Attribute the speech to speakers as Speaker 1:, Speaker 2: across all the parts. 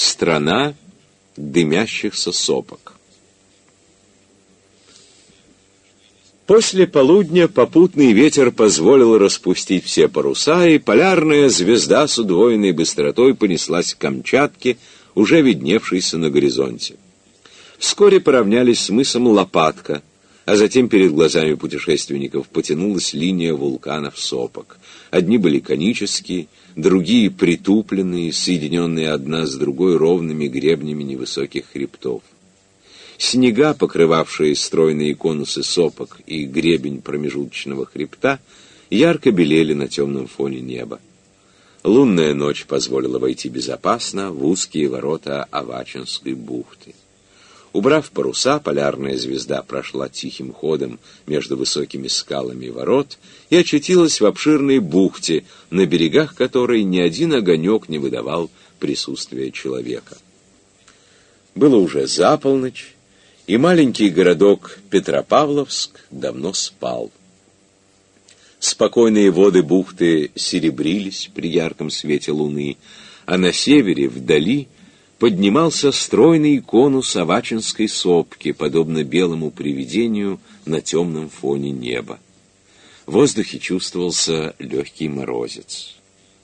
Speaker 1: Страна дымящихся сопок. После полудня попутный ветер позволил распустить все паруса, и полярная звезда с удвоенной быстротой понеслась к Камчатке, уже видневшейся на горизонте. Вскоре поравнялись с мысом Лопатка, а затем перед глазами путешественников потянулась линия вулканов-сопок. Одни были конические, другие притупленные, соединенные одна с другой ровными гребнями невысоких хребтов. Снега, покрывавшие стройные конусы сопок и гребень промежуточного хребта, ярко белели на темном фоне неба. Лунная ночь позволила войти безопасно в узкие ворота Авачинской бухты. Убрав паруса, полярная звезда прошла тихим ходом между высокими скалами ворот и очутилась в обширной бухте, на берегах которой ни один огонек не выдавал присутствия человека. Было уже за полночь, и маленький городок Петропавловск давно спал. Спокойные воды бухты серебрились при ярком свете луны, а на севере, вдали, поднимался стройный конус Авачинской сопки, подобно белому привидению на темном фоне неба. В воздухе чувствовался легкий морозец.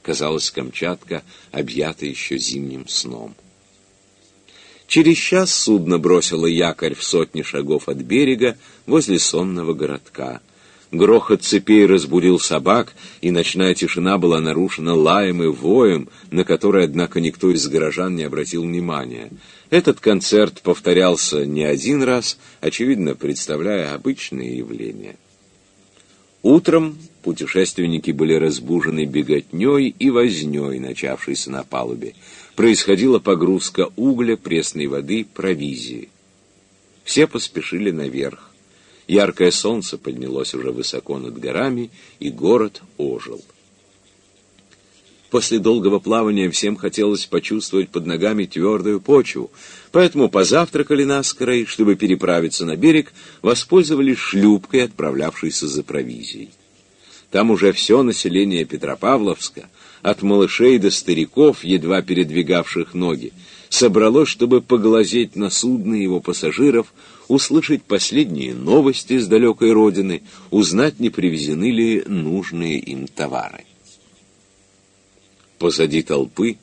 Speaker 1: Казалось, Камчатка объята еще зимним сном. Через час судно бросило якорь в сотни шагов от берега возле сонного городка — Грохот цепей разбудил собак, и ночная тишина была нарушена лаем и воем, на который, однако, никто из горожан не обратил внимания. Этот концерт повторялся не один раз, очевидно, представляя обычные явления. Утром путешественники были разбужены беготней и возней, начавшейся на палубе. Происходила погрузка угля, пресной воды, провизии. Все поспешили наверх. Яркое солнце поднялось уже высоко над горами, и город ожил. После долгого плавания всем хотелось почувствовать под ногами твердую почву, поэтому позавтракали наскоро и, чтобы переправиться на берег, воспользовались шлюпкой, отправлявшейся за провизией. Там уже все население Петропавловска, от малышей до стариков, едва передвигавших ноги, собралось, чтобы поглазеть на судно его пассажиров, услышать последние новости с далекой родины, узнать, не привезены ли нужные им товары. Позади толпы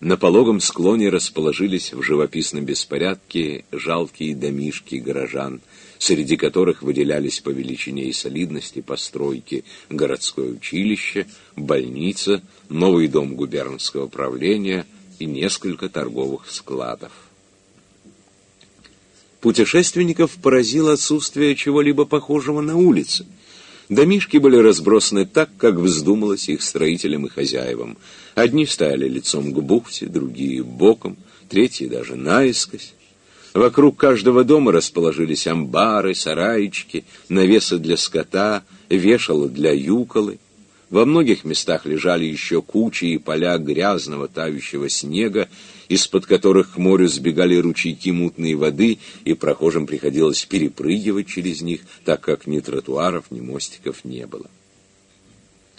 Speaker 1: на пологом склоне расположились в живописном беспорядке жалкие домишки горожан, среди которых выделялись по величине и солидности постройки городское училище, больница, новый дом губернского правления и несколько торговых складов. Путешественников поразило отсутствие чего-либо похожего на улице. Домишки были разбросаны так, как вздумалось их строителям и хозяевам. Одни стояли лицом к бухте, другие — боком, третьи даже наискось. Вокруг каждого дома расположились амбары, сараечки, навесы для скота, вешалы для юколы. Во многих местах лежали еще кучи и поля грязного тающего снега, из-под которых к морю сбегали ручейки мутной воды, и прохожим приходилось перепрыгивать через них, так как ни тротуаров, ни мостиков не было.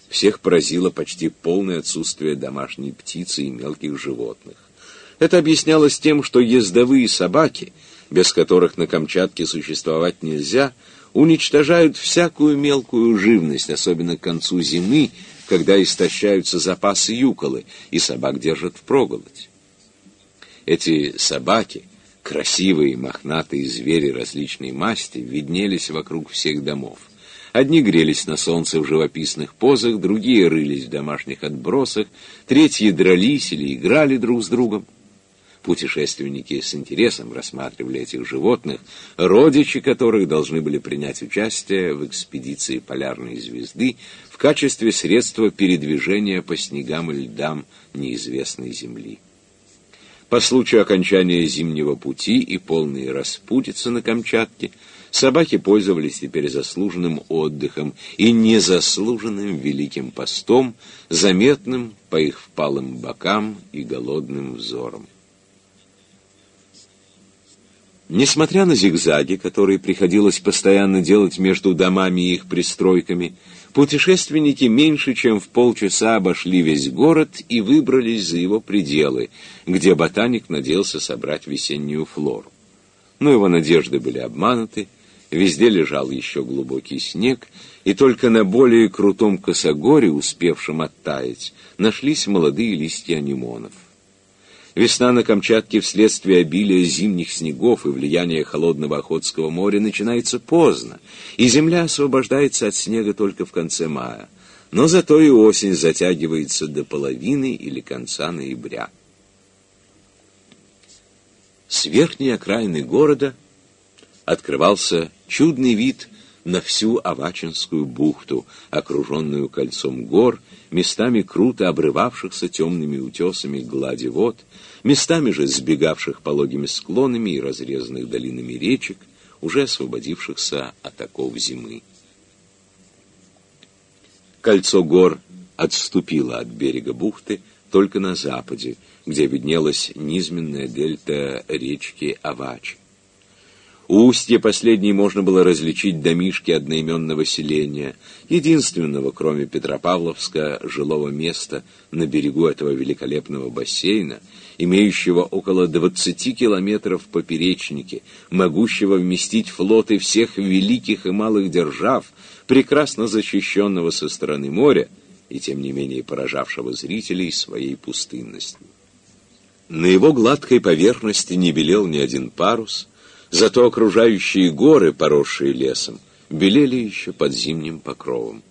Speaker 1: Всех поразило почти полное отсутствие домашней птицы и мелких животных. Это объяснялось тем, что ездовые собаки, без которых на Камчатке существовать нельзя, уничтожают всякую мелкую живность, особенно к концу зимы, когда истощаются запасы юколы, и собак держат впроголодь. Эти собаки, красивые мохнатые звери различной масти, виднелись вокруг всех домов. Одни грелись на солнце в живописных позах, другие рылись в домашних отбросах, третьи дрались или играли друг с другом. Путешественники с интересом рассматривали этих животных, родичи которых должны были принять участие в экспедиции полярной звезды в качестве средства передвижения по снегам и льдам неизвестной Земли. По случаю окончания зимнего пути и полной распутицы на Камчатке собаки пользовались теперь заслуженным отдыхом и незаслуженным великим постом, заметным по их впалым бокам и голодным взорам. Несмотря на зигзаги, которые приходилось постоянно делать между домами и их пристройками, Путешественники меньше чем в полчаса обошли весь город и выбрались за его пределы, где ботаник надеялся собрать весеннюю флору. Но его надежды были обмануты, везде лежал еще глубокий снег, и только на более крутом косогоре, успевшем оттаять, нашлись молодые листья анимонов. Весна на Камчатке вследствие обилия зимних снегов и влияния холодного Охотского моря начинается поздно, и земля освобождается от снега только в конце мая. Но зато и осень затягивается до половины или конца ноября. С верхней окраины города открывался чудный вид на всю Авачинскую бухту, окруженную кольцом гор, местами круто обрывавшихся темными утесами глади вод, местами же сбегавших пологими склонами и разрезанных долинами речек, уже освободившихся от оков зимы. Кольцо гор отступило от берега бухты только на западе, где виднелась низменная дельта речки Авачи. У устья последней можно было различить домишки одноименного селения, единственного, кроме Петропавловска, жилого места на берегу этого великолепного бассейна, имеющего около 20 километров поперечнике, могущего вместить флоты всех великих и малых держав, прекрасно защищенного со стороны моря и, тем не менее, поражавшего зрителей своей пустынностью. На его гладкой поверхности не белел ни один парус, Зато окружающие горы, поросшие лесом, белели еще под зимним покровом.